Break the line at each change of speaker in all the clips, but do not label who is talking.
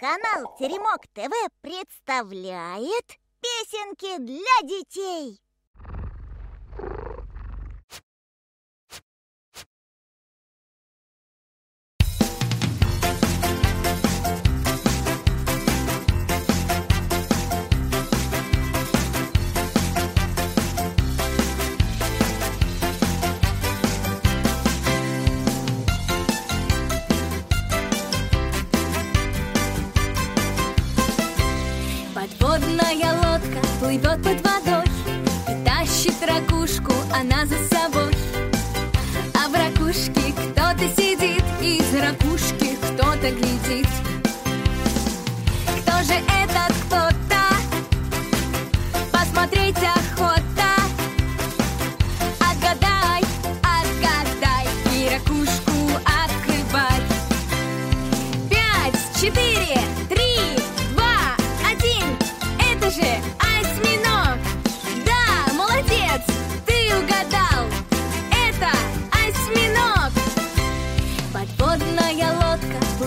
Канал Теремок ТВ представляет песенки для детей.
Плывет под водой И тащит ракушку она за собой. А в ракушке кто-то сидит И из ракушки кто-то глядит. Кто же этот кто-то? Посмотреть охота. Отгадай, отгадай И ракушку открывай. Пять, четыре, три,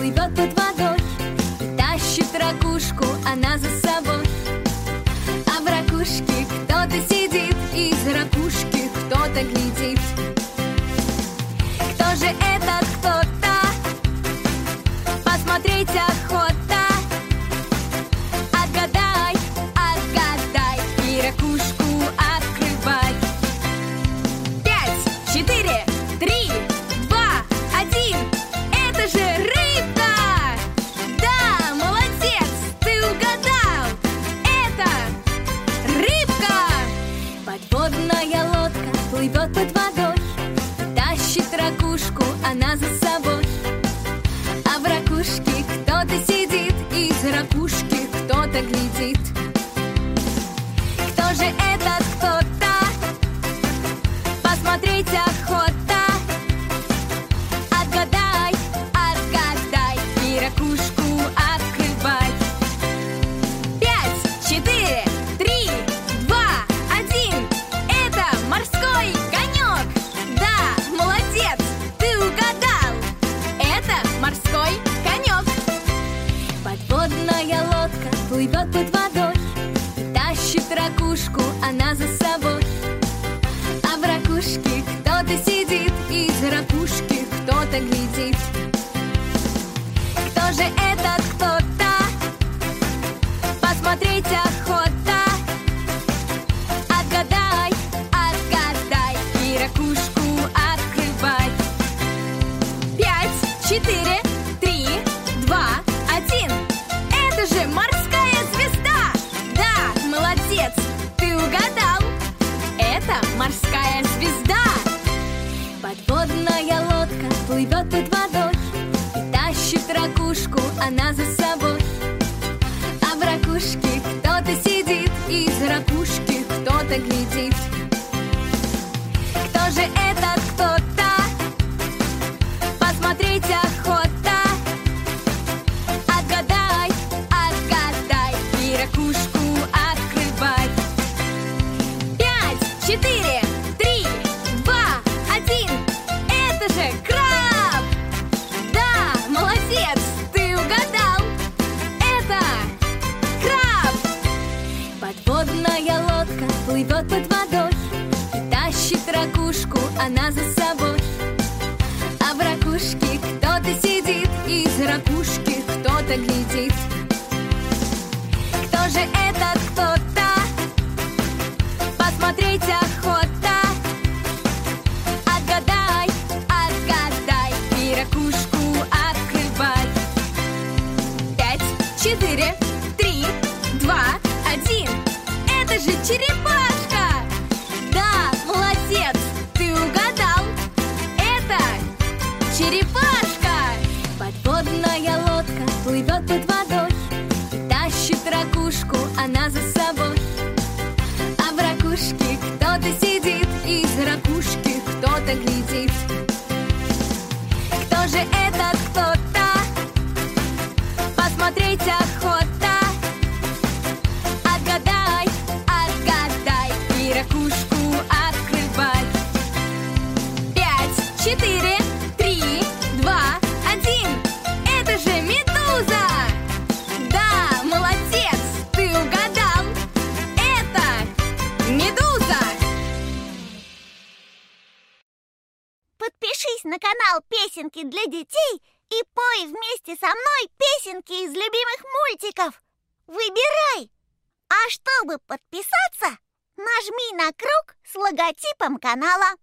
плывет под водой И тащит ракушку она за собой А в ракушке кто-то сидит из ракушки кто-то глядит Кто же этот кто-то? Посмотреть охота плывет под водой Тащит ракушку она за собой. А в ракушке кто-то сидит из ракушки кто-то глядит плывет под водой тащит ракушку она за собой. А в ракушке кто-то сидит И из ракушки кто-то глядит. Кто же этот кто-то? Посмотреть охота. Отгадай, отгадай И ракушку открывай. Пять, четыре, она за собой. А в ракушке кто-то сидит из ракушки кто-то глядит. Кто же этот кто-то? Посмотреть охота. Отгадай, отгадай И ракушку открывай. Пять, четыре, плывет под водой И тащит ракушку она за собой. А в ракушке кто-то сидит И из ракушки кто-то глядит. Кто же этот кто-то? Посмотреть охота. Отгадай, отгадай И ракушку открывай. Пять, четыре, три, два, один Это же черепашка! Да, молодец, ты угадал Это черепашка! Подводная лодка плывет под водой И тащит ракушку она за собой
Подпишись на канал «Песенки для детей» и пой вместе со мной песенки из любимых мультиков. Выбирай! А чтобы подписаться, нажми на круг с логотипом канала.